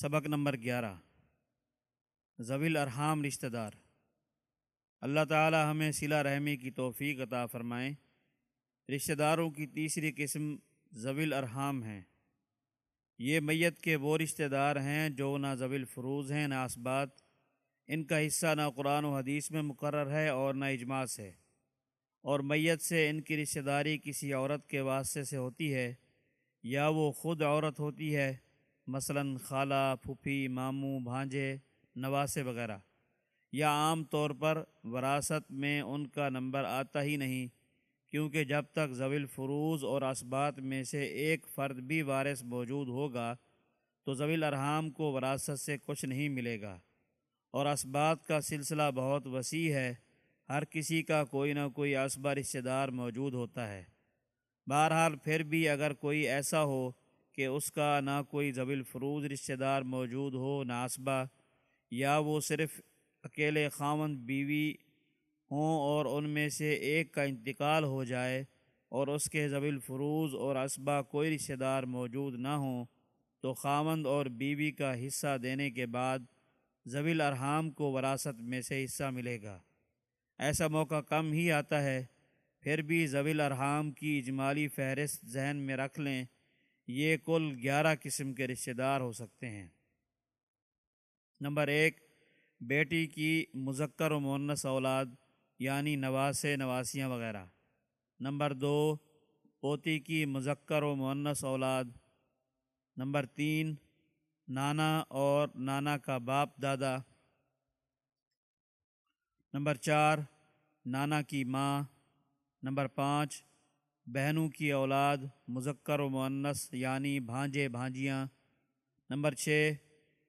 سبق نمبر گیارہ۔ زویل ارحام رشتہ دار۔ اللہ تعالی ہمیں صلہ رحمی کی توفیق عطا فرمائیں رشتہ داروں کی تیسری قسم زویل ارحام ہیں۔ یہ میت کے وہ رشتہ دار ہیں جو نہ زویل فروز ہیں نہ اسبات ان کا حصہ نہ قرآن و حدیث میں مقرر ہے اور نہ اجماع سے۔ اور میت سے ان کی رشتہ داری کسی عورت کے واسطے سے ہوتی ہے یا وہ خود عورت ہوتی ہے۔ مثلا خالہ، پھوپھی، ماموں، بھانجے، نواسے وغیرہ۔ یا عام طور پر وراثت میں ان کا نمبر آتا ہی نہیں، کیونکہ جب تک زویل فروز اور اسبات میں سے ایک فرد بھی وارث موجود ہوگا، تو زویل ارحام کو وراثت سے کچھ نہیں ملے گا۔ اور اسبات کا سلسلہ بہت وسیع ہے، ہر کسی کا کوئی نہ کوئی اسبہ رشتہ دار موجود ہوتا ہے۔ بہرحال پھر بھی اگر کوئی ایسا ہو کہ اس کا نہ کوئی زویل فروز رشتہ دار موجود ہو ناسبہ یا وہ صرف اکیلے خامند بیوی ہوں اور ان میں سے ایک کا انتقال ہو جائے اور اس کے زویل فروز اور اسبہ کوئی رشتہ دار موجود نہ ہوں تو خامند اور بیوی کا حصہ دینے کے بعد زویل ارحام کو وراثت میں سے حصہ ملے گا۔ ایسا موقع کم ہی آتا ہے، پھر بھی زویل ارحام کی اجمالی فہرست ذہن میں رکھ لیں یہ کل گیارہ قسم کے رشتہ دار ہو سکتے ہیں۔ نمبر ایک، بیٹی کی مذکر و مونس اولاد یعنی نواسے نواسیاں وغیرہ۔ نمبر دو، پوتی کی مذکر و مونس اولاد۔ نمبر تین، نانا اور نانا کا باپ دادا۔ نمبر چار، نانا کی ماں۔ نمبر پانچ بہنوں کی اولاد مذکر و معنس یعنی بھانجے بھانجیاں۔ نمبر چھ،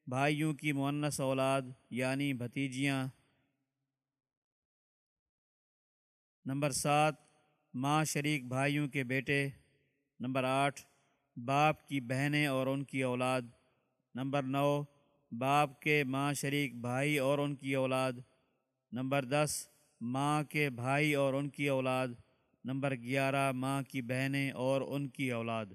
بھائیوں کی معنس اولاد یعنی بھتیجیاں۔ نمبر سات، ماں شریک بھائیوں کے بیٹے۔ نمبر آٹھ، باپ کی بہنیں اور ان کی اولاد۔ نمبر نو، باپ کے ماں شریک بھائی اور ان کی اولاد۔ نمبر دس، ماں کے بھائی اور ان کی اولاد۔ نمبر گیارہ ماں کی بہنیں اور ان کی اولاد۔